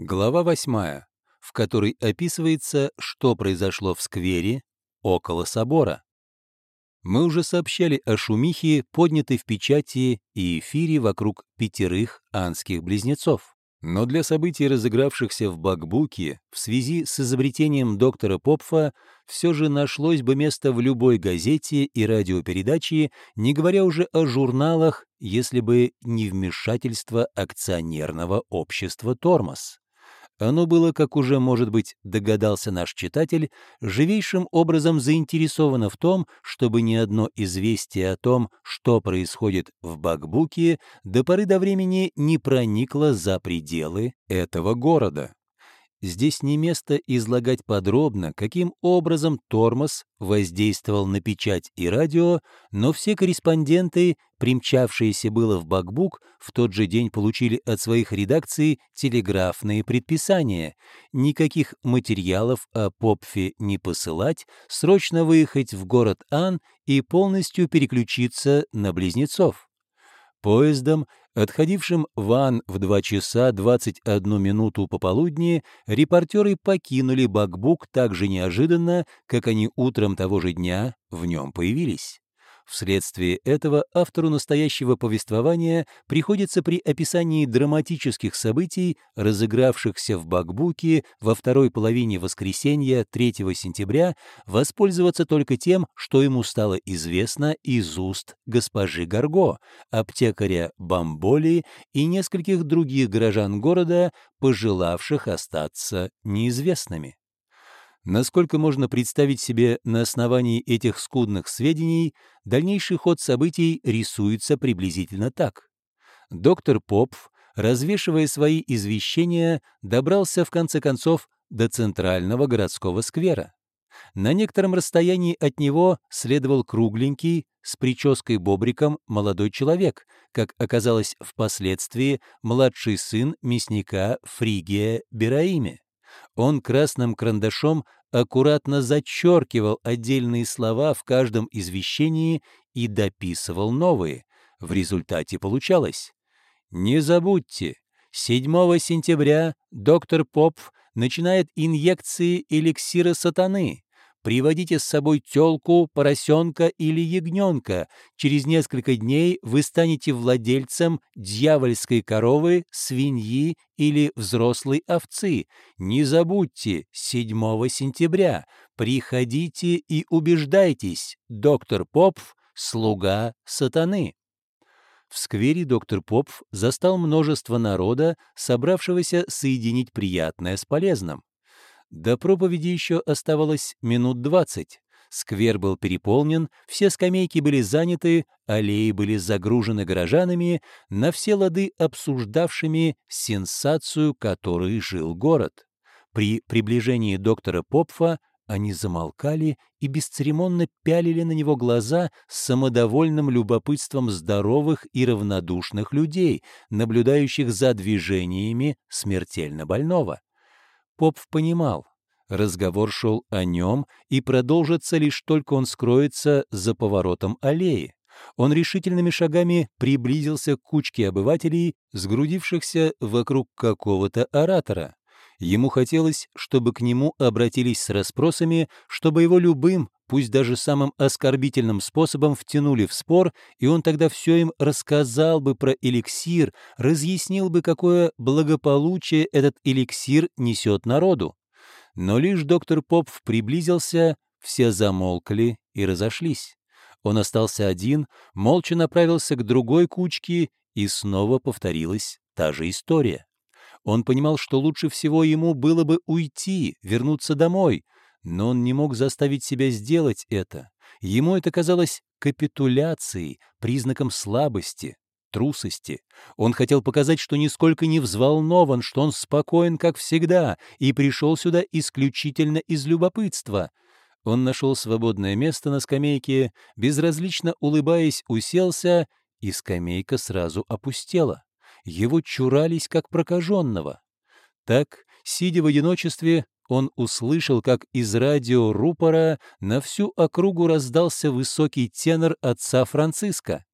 Глава 8, в которой описывается, что произошло в сквере около собора. Мы уже сообщали о шумихе, поднятой в печати и эфире вокруг пятерых анских близнецов. Но для событий, разыгравшихся в Бакбуке, в связи с изобретением доктора Попфа, все же нашлось бы место в любой газете и радиопередаче, не говоря уже о журналах, если бы не вмешательство акционерного общества «Тормоз». Оно было, как уже, может быть, догадался наш читатель, живейшим образом заинтересовано в том, чтобы ни одно известие о том, что происходит в Бакбуке, до поры до времени не проникло за пределы этого города. Здесь не место излагать подробно, каким образом тормоз воздействовал на печать и радио, но все корреспонденты, примчавшиеся было в Бакбук, в тот же день получили от своих редакций телеграфные предписания. Никаких материалов о Попфе не посылать, срочно выехать в город Ан и полностью переключиться на близнецов. Поездом, отходившим в Ан в 2 часа 21 минуту пополудни, репортеры покинули Бакбук так же неожиданно, как они утром того же дня в нем появились. Вследствие этого автору настоящего повествования приходится при описании драматических событий, разыгравшихся в Бакбуке во второй половине воскресенья 3 сентября, воспользоваться только тем, что ему стало известно из уст госпожи Гарго, аптекаря Бамболи и нескольких других горожан города, пожелавших остаться неизвестными. Насколько можно представить себе на основании этих скудных сведений, дальнейший ход событий рисуется приблизительно так. Доктор Попф, развешивая свои извещения, добрался в конце концов до центрального городского сквера. На некотором расстоянии от него следовал кругленький, с прической-бобриком молодой человек, как оказалось впоследствии младший сын мясника Фригия Бераиме. Он красным карандашом аккуратно зачеркивал отдельные слова в каждом извещении и дописывал новые. В результате получалось «Не забудьте, 7 сентября доктор Поп начинает инъекции эликсира сатаны. Приводите с собой телку, поросенка или ягненка. Через несколько дней вы станете владельцем дьявольской коровы, свиньи или взрослой овцы. Не забудьте, 7 сентября. Приходите и убеждайтесь. Доктор Попф — слуга сатаны. В сквере доктор Попф застал множество народа, собравшегося соединить приятное с полезным. До проповеди еще оставалось минут двадцать. Сквер был переполнен, все скамейки были заняты, аллеи были загружены горожанами, на все лады обсуждавшими сенсацию, которой жил город. При приближении доктора Попфа они замолкали и бесцеремонно пялили на него глаза с самодовольным любопытством здоровых и равнодушных людей, наблюдающих за движениями смертельно больного. Попф понимал, разговор шел о нем и продолжится лишь только он скроется за поворотом аллеи. Он решительными шагами приблизился к кучке обывателей, сгрудившихся вокруг какого-то оратора. Ему хотелось, чтобы к нему обратились с расспросами, чтобы его любым, пусть даже самым оскорбительным способом втянули в спор, и он тогда все им рассказал бы про эликсир, разъяснил бы, какое благополучие этот эликсир несет народу. Но лишь доктор Попф приблизился, все замолкли и разошлись. Он остался один, молча направился к другой кучке, и снова повторилась та же история. Он понимал, что лучше всего ему было бы уйти, вернуться домой — но он не мог заставить себя сделать это. Ему это казалось капитуляцией, признаком слабости, трусости. Он хотел показать, что нисколько не взволнован, что он спокоен, как всегда, и пришел сюда исключительно из любопытства. Он нашел свободное место на скамейке, безразлично улыбаясь, уселся, и скамейка сразу опустела. Его чурались, как прокаженного. Так, сидя в одиночестве, он услышал, как из радиорупора на всю округу раздался высокий тенор отца Франциска.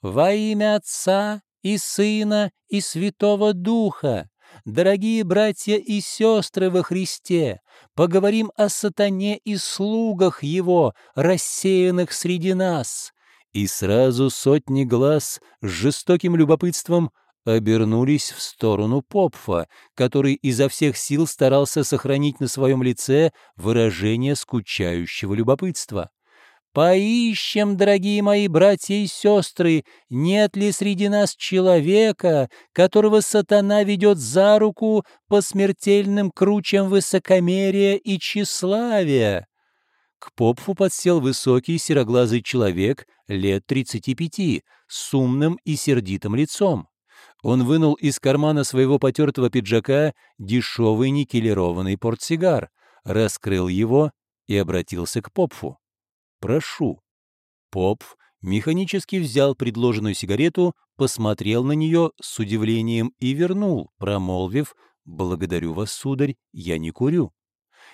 «Во имя Отца и Сына и Святого Духа! дорогие братья и сестры во Христе, поговорим о сатане и слугах его, рассеянных среди нас». И сразу сотни глаз с жестоким любопытством обернулись в сторону Попфа, который изо всех сил старался сохранить на своем лице выражение скучающего любопытства. Поищем, дорогие мои братья и сестры, нет ли среди нас человека, которого сатана ведет за руку по смертельным кручам высокомерия и тщеславия. К Попфу подсел высокий сероглазый человек лет 35 с умным и сердитым лицом. Он вынул из кармана своего потертого пиджака дешевый никелированный портсигар, раскрыл его и обратился к Попфу. «Прошу». Попф механически взял предложенную сигарету, посмотрел на нее с удивлением и вернул, промолвив «Благодарю вас, сударь, я не курю».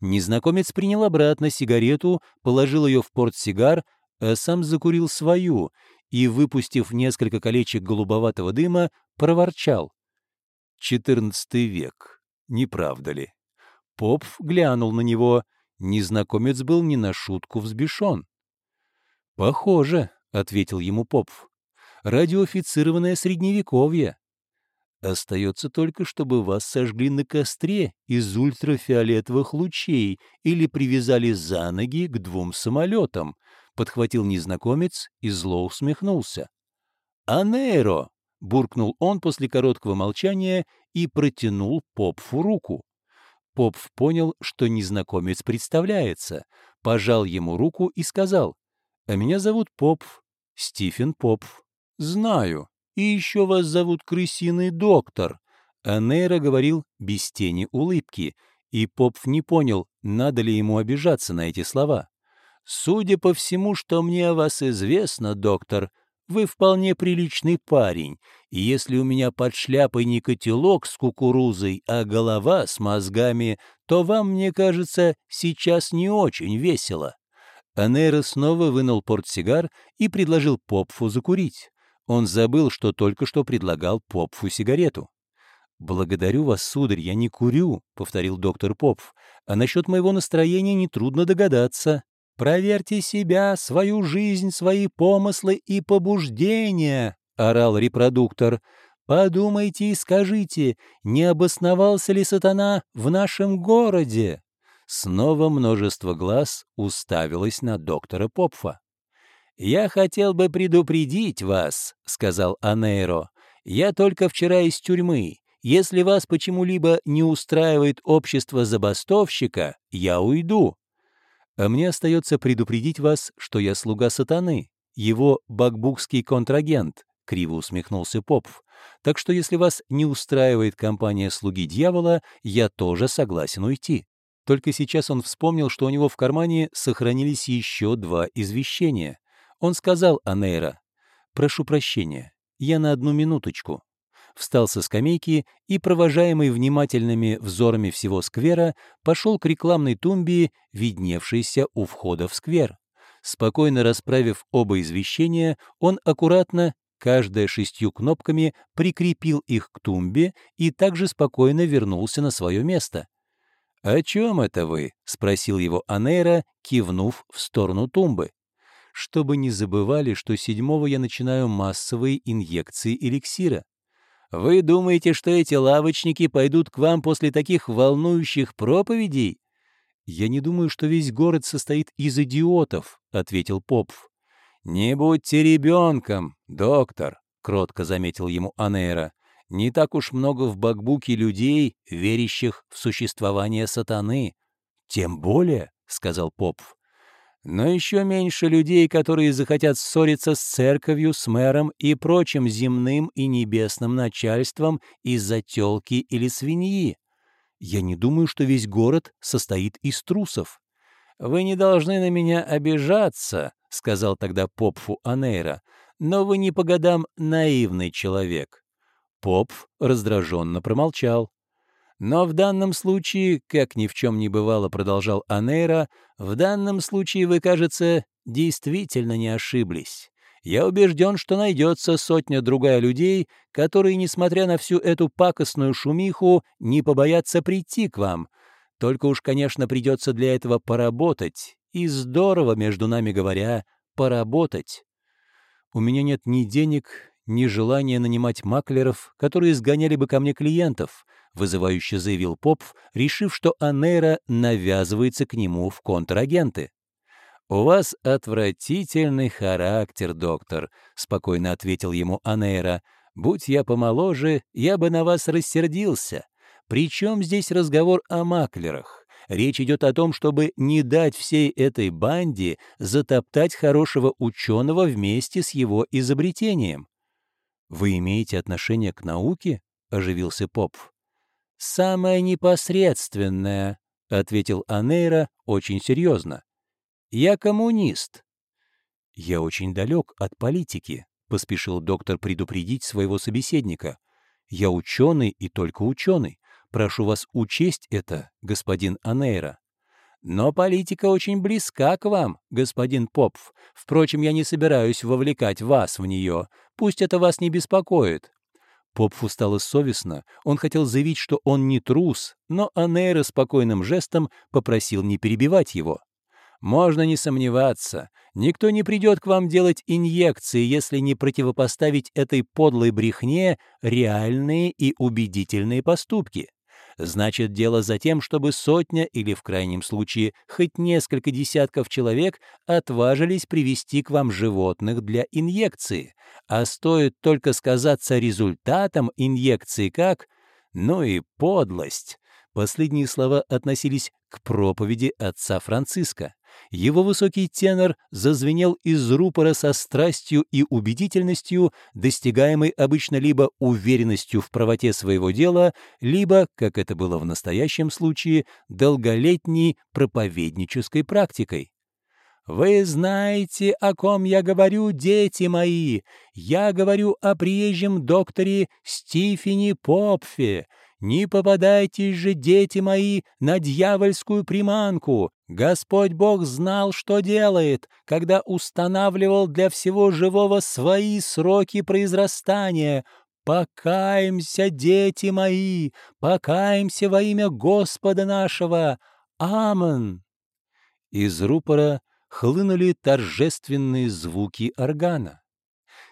Незнакомец принял обратно сигарету, положил ее в портсигар, а сам закурил свою и, выпустив несколько колечек голубоватого дыма, проворчал. «Четырнадцатый век, не правда ли?» Попф глянул на него. Незнакомец был не на шутку взбешен. «Похоже», — ответил ему Попф. «Радиоофицированное средневековье. Остается только, чтобы вас сожгли на костре из ультрафиолетовых лучей или привязали за ноги к двум самолетам», — подхватил незнакомец и зло усмехнулся. «Анейро!» — буркнул он после короткого молчания и протянул Попфу руку. Попф понял, что незнакомец представляется, пожал ему руку и сказал, а меня зовут Попф, Стивен Попф. Знаю. И еще вас зовут Крысиный доктор. А Нейра говорил без тени улыбки, и Попф не понял, надо ли ему обижаться на эти слова. «Судя по всему, что мне о вас известно, доктор, вы вполне приличный парень, и если у меня под шляпой не котелок с кукурузой, а голова с мозгами, то вам, мне кажется, сейчас не очень весело». Анейра снова вынул портсигар и предложил Попфу закурить. Он забыл, что только что предлагал Попфу сигарету. «Благодарю вас, сударь, я не курю», — повторил доктор Попф. «А насчет моего настроения нетрудно догадаться. Проверьте себя, свою жизнь, свои помыслы и побуждения», — орал репродуктор. «Подумайте и скажите, не обосновался ли сатана в нашем городе?» Снова множество глаз уставилось на доктора Попфа. «Я хотел бы предупредить вас», — сказал Анейро. «Я только вчера из тюрьмы. Если вас почему-либо не устраивает общество забастовщика, я уйду. А мне остается предупредить вас, что я слуга сатаны, его бакбукский контрагент», — криво усмехнулся Попф. «Так что если вас не устраивает компания слуги дьявола, я тоже согласен уйти». Только сейчас он вспомнил, что у него в кармане сохранились еще два извещения. Он сказал Анейра, «Прошу прощения, я на одну минуточку». Встал со скамейки и, провожаемый внимательными взорами всего сквера, пошел к рекламной тумбе, видневшейся у входа в сквер. Спокойно расправив оба извещения, он аккуратно, каждая шестью кнопками, прикрепил их к тумбе и также спокойно вернулся на свое место. «О чем это вы?» — спросил его Анейра, кивнув в сторону тумбы. «Чтобы не забывали, что седьмого я начинаю массовые инъекции эликсира. Вы думаете, что эти лавочники пойдут к вам после таких волнующих проповедей?» «Я не думаю, что весь город состоит из идиотов», — ответил Попф. «Не будьте ребенком, доктор», — кротко заметил ему Анейра не так уж много в Бакбуке людей, верящих в существование сатаны. «Тем более», — сказал Попф, — «но еще меньше людей, которые захотят ссориться с церковью, с мэром и прочим земным и небесным начальством из-за телки или свиньи. Я не думаю, что весь город состоит из трусов». «Вы не должны на меня обижаться», — сказал тогда Попфу Анейра, — «но вы не по годам наивный человек. Поп раздраженно промолчал. Но в данном случае, как ни в чем не бывало, продолжал Анейра, в данном случае вы, кажется, действительно не ошиблись. Я убежден, что найдется сотня-другая людей, которые, несмотря на всю эту пакостную шумиху, не побоятся прийти к вам. Только уж, конечно, придется для этого поработать. И здорово, между нами говоря, поработать. У меня нет ни денег, ни желания нанимать маклеров, которые сгоняли бы ко мне клиентов, вызывающе заявил Попф, решив, что Анейра навязывается к нему в контрагенты. «У вас отвратительный характер, доктор», — спокойно ответил ему Анейра. «Будь я помоложе, я бы на вас рассердился. Причем здесь разговор о маклерах? Речь идет о том, чтобы не дать всей этой банде затоптать хорошего ученого вместе с его изобретением». «Вы имеете отношение к науке?» — оживился Попф. «Самое непосредственное», — ответил Анейра очень серьезно. Я коммунист». «Я очень далек от политики», — поспешил доктор предупредить своего собеседника. «Я ученый и только ученый. Прошу вас учесть это, господин Анейра». «Но политика очень близка к вам, господин Попф. Впрочем, я не собираюсь вовлекать вас в нее. Пусть это вас не беспокоит». Попфу стало совестно. Он хотел заявить, что он не трус, но Анейра спокойным жестом попросил не перебивать его. Можно не сомневаться, никто не придет к вам делать инъекции, если не противопоставить этой подлой брехне реальные и убедительные поступки. Значит, дело за тем, чтобы сотня или, в крайнем случае, хоть несколько десятков человек отважились привести к вам животных для инъекции. А стоит только сказаться результатом инъекции как... Ну и подлость. Последние слова относились к проповеди отца Франциска. Его высокий тенор зазвенел из рупора со страстью и убедительностью, достигаемой обычно либо уверенностью в правоте своего дела, либо, как это было в настоящем случае, долголетней проповеднической практикой. «Вы знаете, о ком я говорю, дети мои. Я говорю о приезжем докторе Стифени Попфе, не попадайтесь же, дети мои, на дьявольскую приманку. Господь Бог знал, что делает, когда устанавливал для всего живого свои сроки произрастания. Покаемся, дети мои, покаемся во имя Господа нашего. Амен. Из рупора хлынули торжественные звуки органа.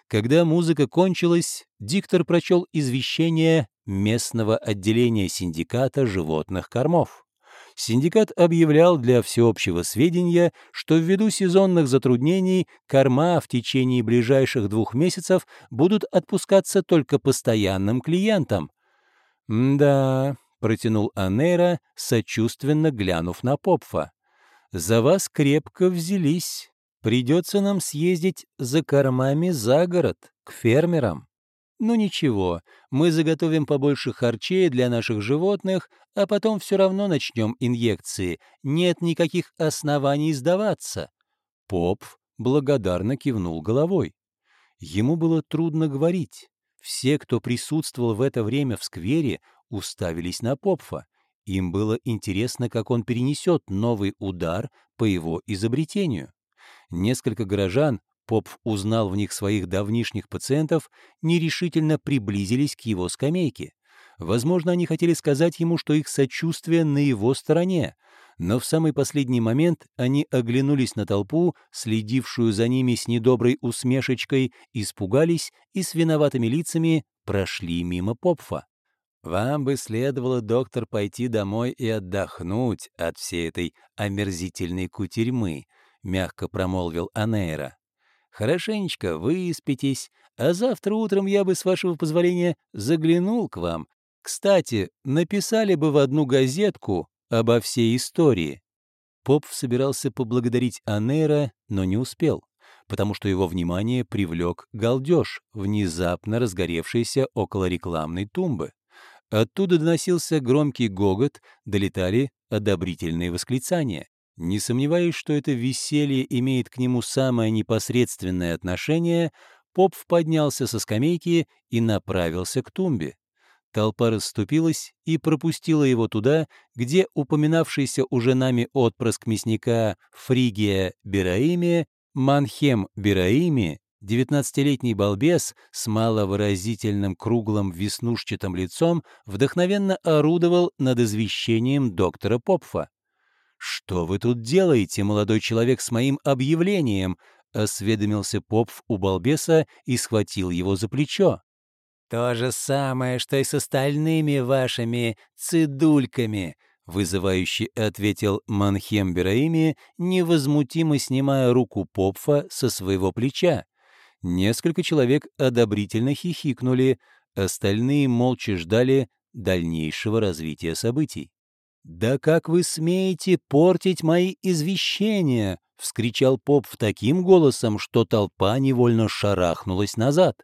Когда музыка кончилась, диктор прочел извещение местного отделения синдиката животных кормов. Синдикат объявлял для всеобщего сведения, что ввиду сезонных затруднений корма в течение ближайших двух месяцев будут отпускаться только постоянным клиентам. «Да», — протянул Анейра, сочувственно глянув на Попфа, — «за вас крепко взялись». Придется нам съездить за кормами за город, к фермерам. Ну ничего, мы заготовим побольше харчей для наших животных, а потом все равно начнем инъекции. Нет никаких оснований сдаваться. Поп благодарно кивнул головой. Ему было трудно говорить. Все, кто присутствовал в это время в сквере, уставились на Попфа. Им было интересно, как он перенесет новый удар по его изобретению. Несколько горожан, Поп узнал в них своих давнишних пациентов, нерешительно приблизились к его скамейке. Возможно, они хотели сказать ему, что их сочувствие на его стороне, но в самый последний момент они оглянулись на толпу, следившую за ними с недоброй усмешечкой, испугались и с виноватыми лицами прошли мимо Попфа. «Вам бы следовало, доктор, пойти домой и отдохнуть от всей этой омерзительной кутерьмы», — мягко промолвил Анейра. «Хорошенечко выспитесь, а завтра утром я бы, с вашего позволения, заглянул к вам. Кстати, написали бы в одну газетку обо всей истории». Поп собирался поблагодарить Анейра, но не успел, потому что его внимание привлек галдеж, внезапно разгоревшийся около рекламной тумбы. Оттуда доносился громкий гогот, долетали одобрительные восклицания. Не сомневаясь, что это веселье имеет к нему самое непосредственное отношение, Поп поднялся со скамейки и направился к тумбе. Толпа расступилась и пропустила его туда, где упоминавшийся уже нами отпрыск мясника Фригия Бераимия, Манхем Бераими, Девятнадцатилетний балбес с маловыразительным круглым веснушчатым лицом вдохновенно орудовал над извещением доктора Попфа. «Что вы тут делаете, молодой человек, с моим объявлением?» — осведомился Попф у балбеса и схватил его за плечо. «То же самое, что и с остальными вашими цидульками», — вызывающе ответил Манхем Бераими, невозмутимо снимая руку Попфа со своего плеча. Несколько человек одобрительно хихикнули, остальные молча ждали дальнейшего развития событий. «Да как вы смеете портить мои извещения?» — вскричал поп в таким голосом, что толпа невольно шарахнулась назад.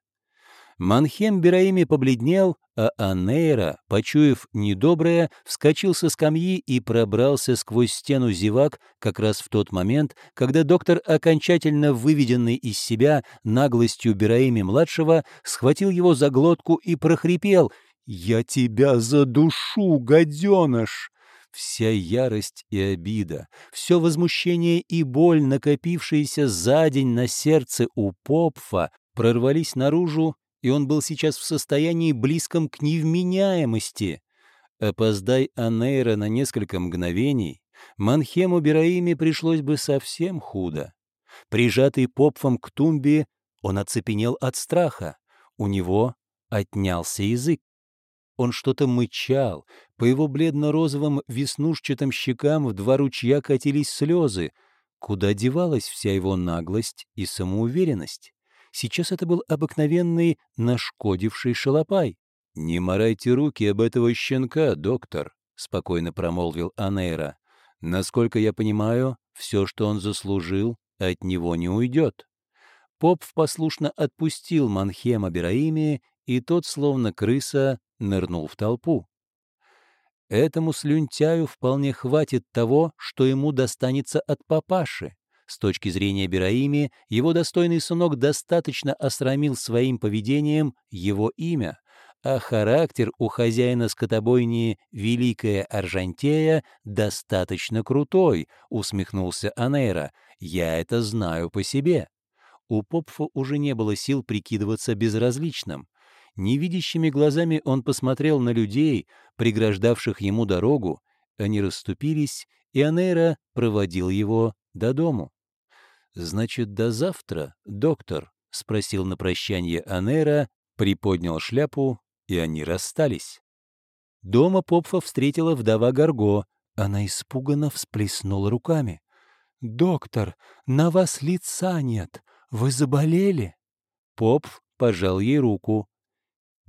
Манхем Бераими побледнел, а Анейра, почуяв недоброе, вскочил со скамьи и пробрался сквозь стену зевак как раз в тот момент, когда доктор, окончательно выведенный из себя наглостью Бераими-младшего, схватил его за глотку и прохрипел «Я тебя задушу, гаденыш!» Вся ярость и обида, все возмущение и боль, накопившиеся за день на сердце у Попфа, прорвались наружу, и он был сейчас в состоянии близком к невменяемости. Опоздай Анейра на несколько мгновений, Манхему Бераиме пришлось бы совсем худо. Прижатый Попфом к тумбе, он оцепенел от страха. У него отнялся язык. Он что-то мычал, по его бледно-розовым веснушчатым щекам в два ручья катились слезы. Куда девалась вся его наглость и самоуверенность? Сейчас это был обыкновенный нашкодивший шалопай. «Не морайте руки об этого щенка, доктор», — спокойно промолвил Анейра. «Насколько я понимаю, все, что он заслужил, от него не уйдет». Поп послушно отпустил Манхема Бераими, и тот, словно крыса, нырнул в толпу. Этому слюнтяю вполне хватит того, что ему достанется от папаши. С точки зрения Бераими, его достойный сынок достаточно осрамил своим поведением его имя, а характер у хозяина скотобойни Великая Аржантея достаточно крутой, усмехнулся Анейра. Я это знаю по себе. У Попфа уже не было сил прикидываться безразличным. Невидящими глазами он посмотрел на людей, преграждавших ему дорогу, они расступились, и Анейра проводил его до дому. «Значит, до завтра, доктор?» — спросил на прощание Анейра, приподнял шляпу, и они расстались. Дома Попфа встретила вдова Гарго. Она испуганно всплеснула руками. «Доктор, на вас лица нет. Вы заболели?» Попф пожал ей руку.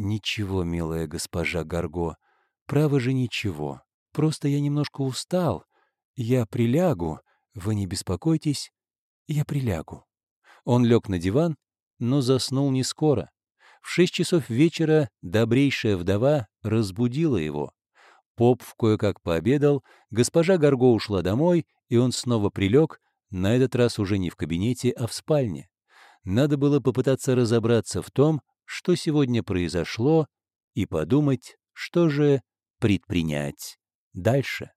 «Ничего, милая госпожа Гарго, право же ничего. Просто я немножко устал. Я прилягу, вы не беспокойтесь, я прилягу». Он лег на диван, но заснул не скоро. В шесть часов вечера добрейшая вдова разбудила его. Поп кое-как пообедал, госпожа Гарго ушла домой, и он снова прилег, на этот раз уже не в кабинете, а в спальне. Надо было попытаться разобраться в том, что сегодня произошло, и подумать, что же предпринять дальше.